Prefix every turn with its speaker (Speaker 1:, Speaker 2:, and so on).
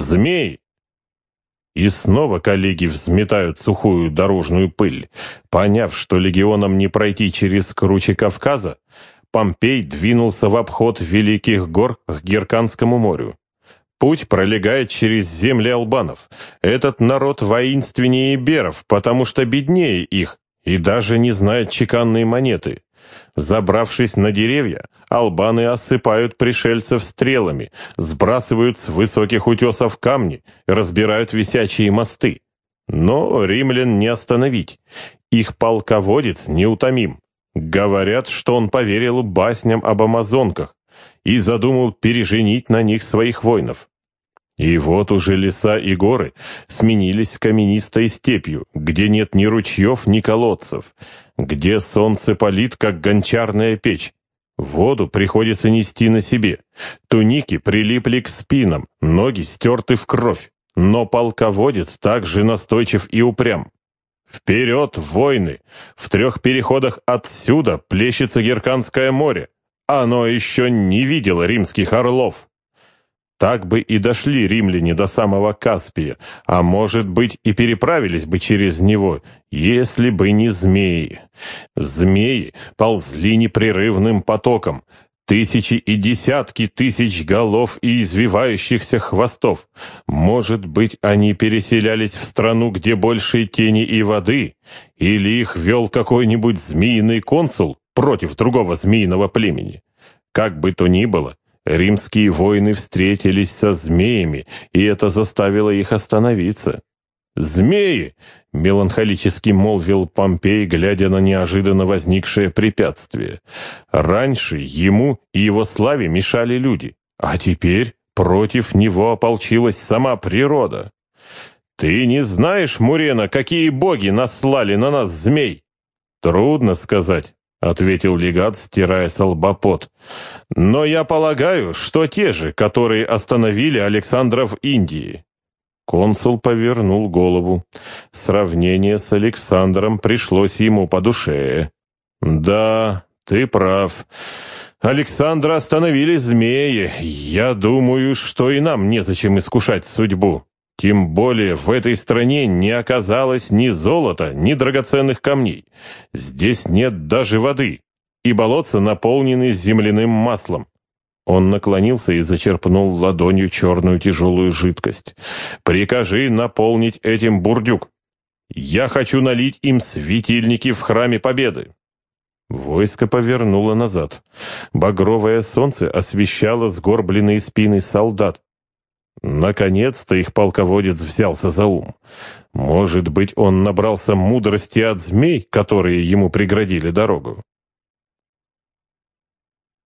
Speaker 1: Змей!» И снова коллеги взметают сухую дорожную пыль. Поняв, что легионам не пройти через круче Кавказа, Помпей двинулся в обход Великих гор к Герканскому морю. Путь пролегает через земли албанов. Этот народ воинственнее беров, потому что беднее их и даже не знает чеканные монеты. Забравшись на деревья, албаны осыпают пришельцев стрелами, сбрасывают с высоких утесов камни, разбирают висячие мосты. Но римлян не остановить. Их полководец неутомим. Говорят, что он поверил басням об амазонках и задумал переженить на них своих воинов. И вот уже леса и горы сменились каменистой степью, где нет ни ручьев, ни колодцев, где солнце палит, как гончарная печь. Воду приходится нести на себе. Туники прилипли к спинам, ноги стерты в кровь. Но полководец также настойчив и упрям. Вперед, войны! В трех переходах отсюда плещется Герканское море. Оно еще не видело римских орлов. Так бы и дошли римляне до самого Каспия, а может быть и переправились бы через него, если бы не змеи. Змеи ползли непрерывным потоком, тысячи и десятки тысяч голов и извивающихся хвостов. Может быть, они переселялись в страну, где больше тени и воды, или их вел какой-нибудь змеиный консул против другого змеиного племени. Как бы то ни было, Римские воины встретились со змеями, и это заставило их остановиться. «Змеи!» — меланхолически молвил Помпей, глядя на неожиданно возникшее препятствие. «Раньше ему и его славе мешали люди, а теперь против него ополчилась сама природа. Ты не знаешь, Мурена, какие боги наслали на нас змей?» «Трудно сказать. — ответил легат, стирая с. «Но я полагаю, что те же, которые остановили Александра в Индии». Консул повернул голову. Сравнение с Александром пришлось ему по душе. «Да, ты прав. Александра остановили змеи. Я думаю, что и нам незачем искушать судьбу. Тем более в этой стране не оказалось ни золота, ни драгоценных камней. Здесь нет даже воды, и болотца наполнены земляным маслом. Он наклонился и зачерпнул ладонью черную тяжелую жидкость. «Прикажи наполнить этим бурдюк. Я хочу налить им светильники в храме Победы». Войско повернуло назад. Багровое солнце освещало сгорбленные спины солдат. Наконец-то их полководец взялся за ум. Может быть, он набрался мудрости от змей, которые ему преградили дорогу.